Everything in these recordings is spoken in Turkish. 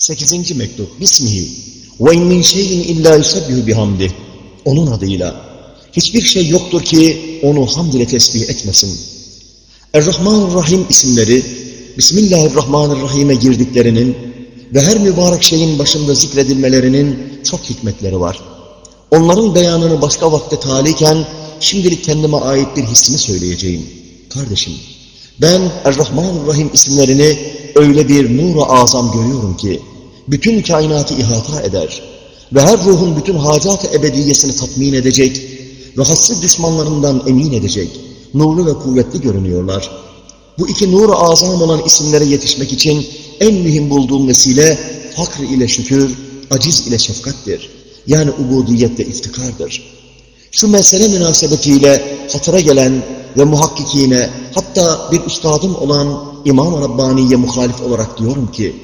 Sekizinci mektup. Bismihi. Ve in min şeyin illa yusabbihu bihamdih. Onun adıyla. Hiçbir şey yoktur ki onu hamd ile tesbih etmesin. Er-Rahman-Rahim isimleri Bismillahirrahmanirrahim'e girdiklerinin ve her mübarek şeyin başında zikredilmelerinin çok hikmetleri var. Onların beyanını başka vakte taliken şimdilik kendime ait bir hissimi söyleyeceğim. Kardeşim, ben Er-Rahman-Rahim isimlerini öyle bir nur-u azam görüyorum ki, bütün kainatı ihata eder ve her ruhun bütün hacat-ı ebediyesini tatmin edecek ve hassiz düşmanlarından emin edecek, nurlu ve kuvvetli görünüyorlar. Bu iki nur-u azam olan isimlere yetişmek için en mühim bulduğum vesile fakr ile şükür, aciz ile şefkattir. Yani ubudiyet ve iftikardır. Şu mesele münasebetiyle hatıra gelen ve muhakkikine hatta bir üstadım olan İmam-ı Rabbani'ye muhalif olarak diyorum ki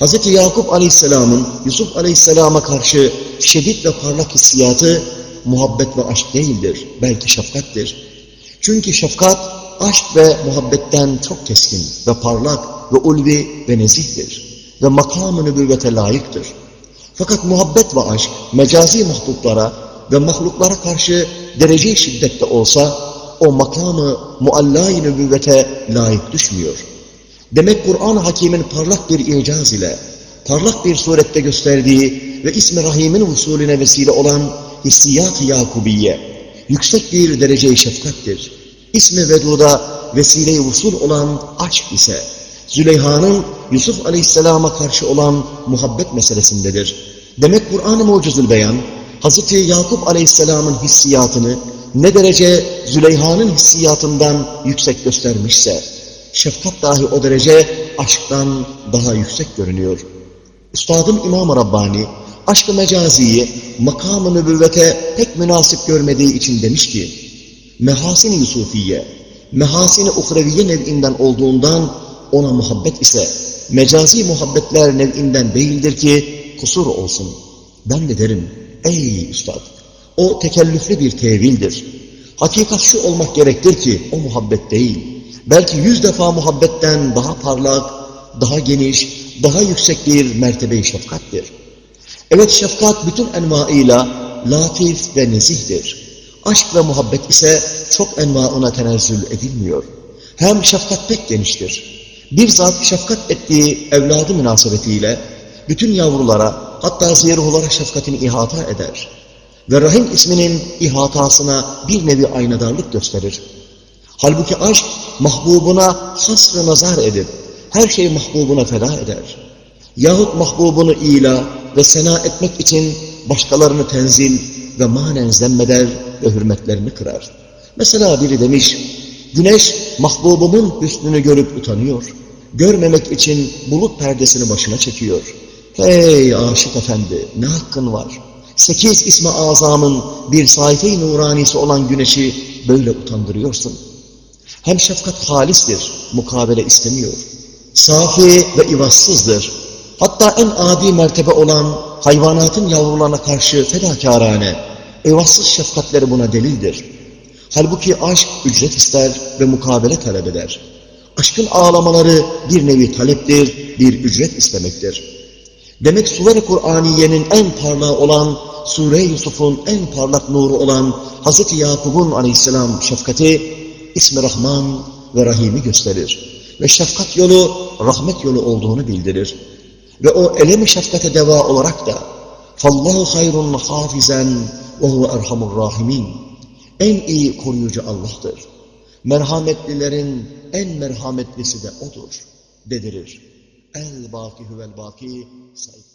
Hz. Yakup Aleyhisselam'ın Yusuf Aleyhisselam'a karşı şiddet ve parlak hissiyatı muhabbet ve aşk değildir, belki şefkattir. Çünkü şefkat, aşk ve muhabbetten çok keskin ve parlak ve ulvi ve nezihtir ve makam-ı nübüvvete layıktır. Fakat muhabbet ve aşk mecazi mahluklara ve mahluklara karşı derece şiddette olsa o makamı muallâ-i nübüvvete layık düşmüyor. Demek Kur'an-ı Hakîm'in parlak bir icaz ile, parlak bir surette gösterdiği ve İsmi Rahim'in usulüne vesile olan hissiyat-ı Yakubiye, yüksek bir derece-i şefkattir. İsmi Vedud'a vesile-i usul olan aşk ise, Züleyha'nın Yusuf Aleyhisselam'a karşı olan muhabbet meselesindedir. Demek Kur'an-ı Mucizül Beyan, Hz. Yakup Aleyhisselam'ın hissiyatını ne derece Züleyha'nın hissiyatından yüksek göstermişse, şefkat dahi o derece aşktan daha yüksek görünüyor. Üstadım İmam-ı Rabbani, aşk-ı mecaziyi makam-ı nübüvvete pek münasip görmediği için demiş ki, mehasin-i Yusufiye, mehasin-i uhreviye nev'inden olduğundan ona muhabbet ise mecazi muhabbetler nev'inden değildir ki kusur olsun. Ben de derim, ey üstad, o tekellüflü bir tevildir. Hakikat şu olmak gerektir ki o muhabbet değil. Belki yüz defa muhabbetten daha parlak, daha geniş, daha yüksek bir mertebe-i şefkattir. Evet şefkat bütün envaıyla latif ve nezihtir. Aşk ve muhabbet ise çok envaına tenezzül edilmiyor. Hem şefkat pek geniştir. Bir zat şefkat ettiği evladı münasebetiyle bütün yavrulara hatta ziyruhulara şefkatini ihata eder. Ve Rahim isminin ihatasına bir nevi aynadarlık gösterir. Halbuki aşk mahbubuna hasr nazar edip her şeyi mahbubuna feda eder. Yahut mahbubunu ila ve sena etmek için başkalarını tenzil ve manen zemmeder ve hürmetlerini kırar. Mesela biri demiş, güneş mahbubumun hüsnünü görüp utanıyor. Görmemek için bulut perdesini başına çekiyor. Hey aşık efendi ne hakkın var? Sekiz ismi azamın bir sayfe-i nuranisi olan güneşi böyle utandırıyorsun. Hem şefkat halistir, mukabele istemiyor. Safi ve ivazsızdır. Hatta en adi mertebe olan hayvanatın yavrularına karşı fedakarane, ivazsız şefkatleri buna delildir. Halbuki aşk ücret ister ve mukabele talep eder. Aşkın ağlamaları bir nevi taleptir, bir ücret istemektir. Demek Sure-i Kur'aniye'nin en parlağı olan, Sure-i Yusuf'un en parlak nuru olan Hz. Yakub'un aleyhisselam şefkati, İsmi Rahman ve Rahim'i gösterir. Ve şefkat yolu, rahmet yolu olduğunu bildirir. Ve o elemi şefkate deva olarak da فَاللّٰهُ خَيْرٌ حَافِزًا وَهُوَ اَرْحَمُ الرَّاحِمِينَ En iyi koruyucu Allah'tır. Merhametlilerin en merhametlisi de O'dur, dedirir. El-Baki It's